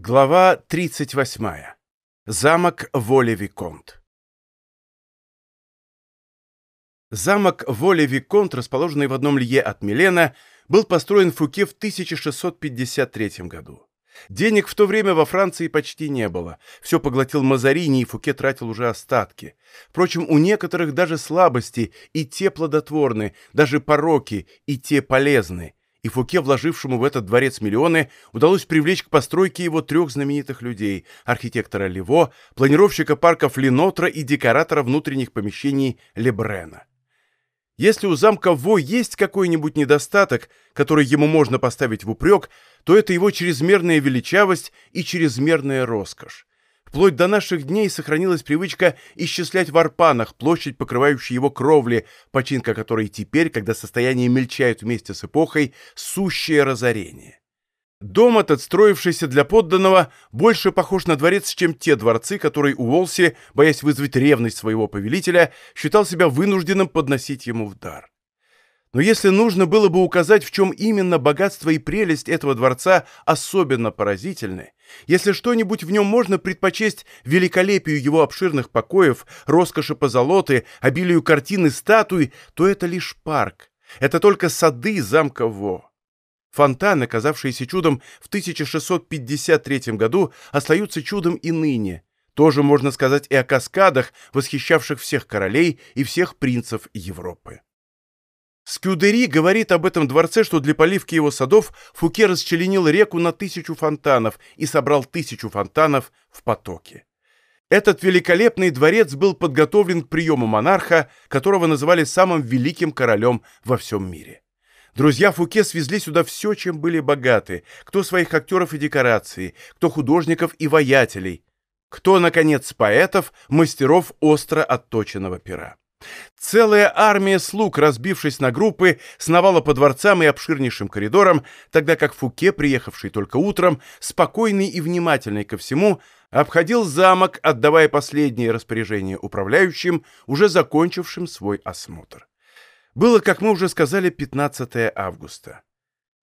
Глава 38. Замок Воле-Виконт. Замок Воле-Виконт, расположенный в одном лье от Милена, был построен в Фуке в 1653 году. Денег в то время во Франции почти не было. Все поглотил Мазарини, и Фуке тратил уже остатки. Впрочем, у некоторых даже слабости, и те плодотворны, даже пороки, и те полезны и Фуке, вложившему в этот дворец миллионы, удалось привлечь к постройке его трех знаменитых людей – архитектора Лево, планировщика парков Ленотра и декоратора внутренних помещений Лебрена. Если у замка Во есть какой-нибудь недостаток, который ему можно поставить в упрек, то это его чрезмерная величавость и чрезмерная роскошь. Вплоть до наших дней сохранилась привычка исчислять в арпанах площадь, покрывающую его кровли, починка которой теперь, когда состояние мельчает вместе с эпохой, сущее разорение. Дом этот, строившийся для подданного, больше похож на дворец, чем те дворцы, которые Уолси, боясь вызвать ревность своего повелителя, считал себя вынужденным подносить ему в дар. Но если нужно было бы указать, в чем именно богатство и прелесть этого дворца особенно поразительны, если что-нибудь в нем можно предпочесть великолепию его обширных покоев, роскоши позолоты, обилию картин и статуй, то это лишь парк. Это только сады замка Во. Фонтаны, оказавшиеся чудом в 1653 году, остаются чудом и ныне. Тоже можно сказать и о каскадах, восхищавших всех королей и всех принцев Европы. Скюдери говорит об этом дворце, что для поливки его садов Фуке расчленил реку на тысячу фонтанов и собрал тысячу фонтанов в потоке. Этот великолепный дворец был подготовлен к приему монарха, которого называли самым великим королем во всем мире. Друзья Фуке свезли сюда все, чем были богаты, кто своих актеров и декораций, кто художников и воятелей, кто, наконец, поэтов, мастеров остро отточенного пера. Целая армия слуг, разбившись на группы, сновала по дворцам и обширнейшим коридорам, тогда как Фуке, приехавший только утром, спокойный и внимательный ко всему, обходил замок, отдавая последние распоряжения управляющим, уже закончившим свой осмотр. Было, как мы уже сказали, 15 августа.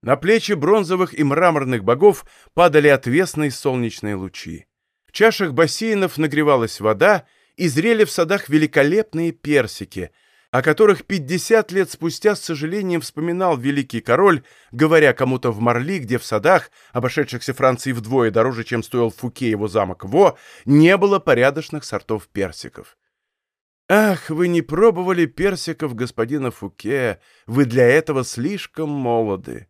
На плечи бронзовых и мраморных богов падали отвесные солнечные лучи. В чашах бассейнов нагревалась вода, и зрели в садах великолепные персики, о которых 50 лет спустя с сожалением вспоминал великий король, говоря кому-то в Марли, где в садах, обошедшихся Франции вдвое дороже, чем стоил Фуке его замок Во, не было порядочных сортов персиков. «Ах, вы не пробовали персиков господина Фуке, вы для этого слишком молоды!»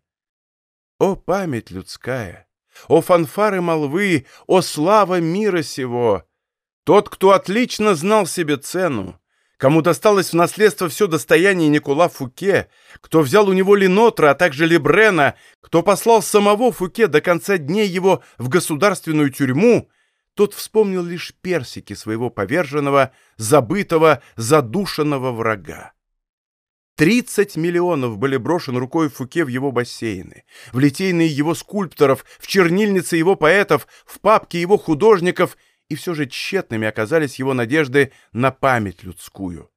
О, память людская! О, фанфары молвы! О, слава мира сего! Тот, кто отлично знал себе цену, кому досталось в наследство все достояние Никола Фуке, кто взял у него Ленотра, а также Лебрена, кто послал самого Фуке до конца дней его в государственную тюрьму, тот вспомнил лишь персики своего поверженного, забытого, задушенного врага. Тридцать миллионов были брошены рукой Фуке в его бассейны, в литейные его скульпторов, в чернильницы его поэтов, в папки его художников — и все же тщетными оказались его надежды на память людскую.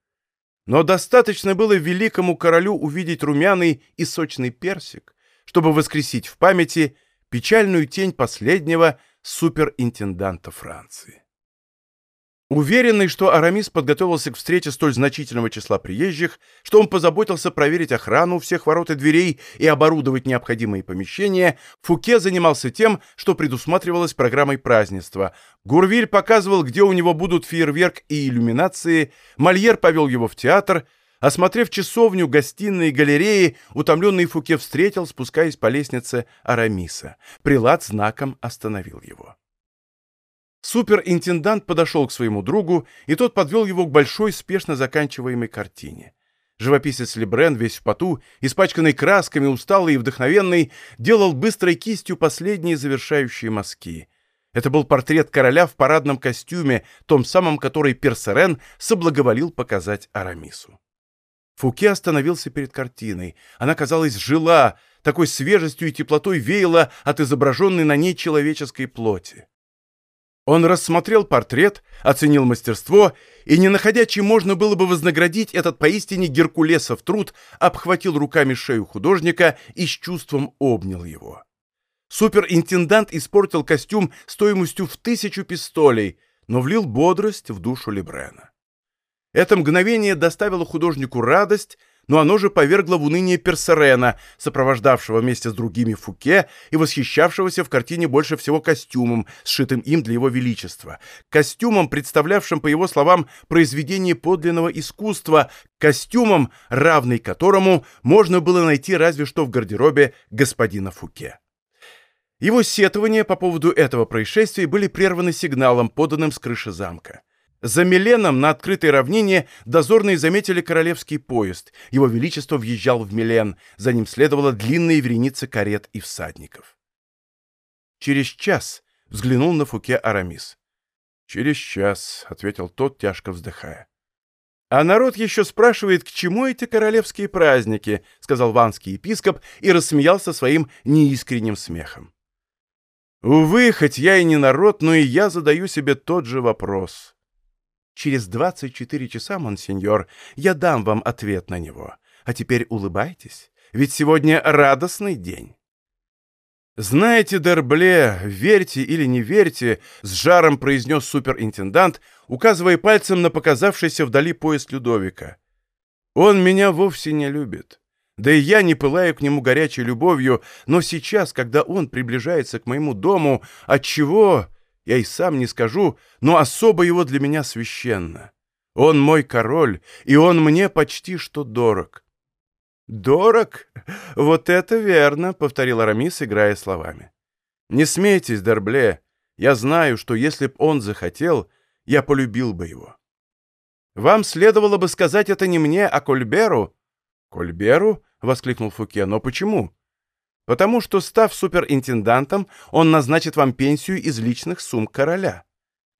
Но достаточно было великому королю увидеть румяный и сочный персик, чтобы воскресить в памяти печальную тень последнего суперинтенданта Франции. Уверенный, что Арамис подготовился к встрече столь значительного числа приезжих, что он позаботился проверить охрану всех ворот и дверей и оборудовать необходимые помещения, Фуке занимался тем, что предусматривалось программой празднества. Гурвиль показывал, где у него будут фейерверк и иллюминации, Мольер повел его в театр, Осмотрев часовню, гостиные, галереи, утомленный Фуке встретил, спускаясь по лестнице Арамиса. Прилад знаком остановил его. Суперинтендант подошел к своему другу, и тот подвел его к большой, спешно заканчиваемой картине. Живописец Лебрен, весь в поту, испачканный красками, усталый и вдохновенный, делал быстрой кистью последние завершающие мазки. Это был портрет короля в парадном костюме, том самом, который Персерен соблаговолил показать Арамису. Фуке остановился перед картиной. Она, казалось, жила, такой свежестью и теплотой веяла от изображенной на ней человеческой плоти. Он рассмотрел портрет, оценил мастерство и, не находя, чем можно было бы вознаградить этот поистине Геркулесов труд, обхватил руками шею художника и с чувством обнял его. Суперинтендант испортил костюм стоимостью в тысячу пистолей, но влил бодрость в душу Лебрена. Это мгновение доставило художнику радость, но оно же повергло в уныние Персерена, сопровождавшего вместе с другими Фуке и восхищавшегося в картине больше всего костюмом, сшитым им для его величества. Костюмом, представлявшим, по его словам, произведение подлинного искусства, костюмом, равный которому можно было найти разве что в гардеробе господина Фуке. Его сетования по поводу этого происшествия были прерваны сигналом, поданным с крыши замка. За Миленом на открытой равнине дозорные заметили королевский поезд. Его Величество въезжал в Милен. За ним следовала длинная вереница карет и всадников. Через час взглянул на Фуке Арамис. «Через час», — ответил тот, тяжко вздыхая. «А народ еще спрашивает, к чему эти королевские праздники», — сказал ванский епископ и рассмеялся своим неискренним смехом. «Увы, хоть я и не народ, но и я задаю себе тот же вопрос». Через 24 часа, монсеньор, я дам вам ответ на него. А теперь улыбайтесь, ведь сегодня радостный день. «Знаете, Дербле, верьте или не верьте», — с жаром произнес суперинтендант, указывая пальцем на показавшийся вдали поезд Людовика. «Он меня вовсе не любит. Да и я не пылаю к нему горячей любовью, но сейчас, когда он приближается к моему дому, отчего я и сам не скажу, но особо его для меня священно. Он мой король, и он мне почти что дорог». «Дорог? Вот это верно», — повторил Арамис, играя словами. «Не смейтесь, Дербле. Я знаю, что если б он захотел, я полюбил бы его». «Вам следовало бы сказать это не мне, а Кольберу». «Кольберу?» — воскликнул Фуке. «Но почему?» Потому что, став суперинтендантом, он назначит вам пенсию из личных сумм короля».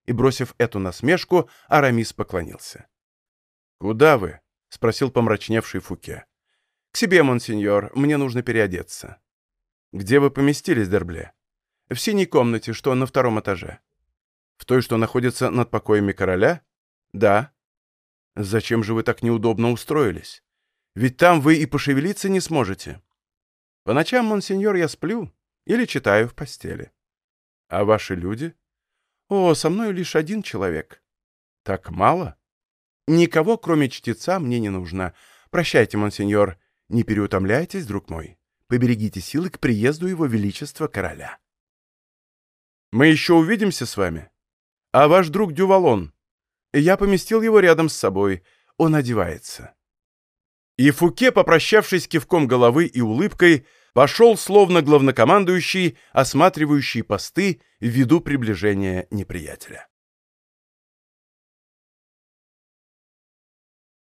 И, бросив эту насмешку, Арамис поклонился. «Куда вы?» — спросил помрачневший Фуке. «К себе, монсеньор, мне нужно переодеться». «Где вы поместились, Дербле?» «В синей комнате, что на втором этаже». «В той, что находится над покоями короля?» «Да». «Зачем же вы так неудобно устроились? Ведь там вы и пошевелиться не сможете». По ночам, монсеньор, я сплю или читаю в постели. А ваши люди? О, со мной лишь один человек. Так мало? Никого, кроме чтеца, мне не нужно. Прощайте, монсеньор. Не переутомляйтесь, друг мой. Поберегите силы к приезду его величества короля. Мы еще увидимся с вами. А ваш друг Дювалон? Я поместил его рядом с собой. Он одевается. И Фуке, попрощавшись кивком головы и улыбкой, пошел словно главнокомандующий, осматривающий посты в виду приближения неприятеля.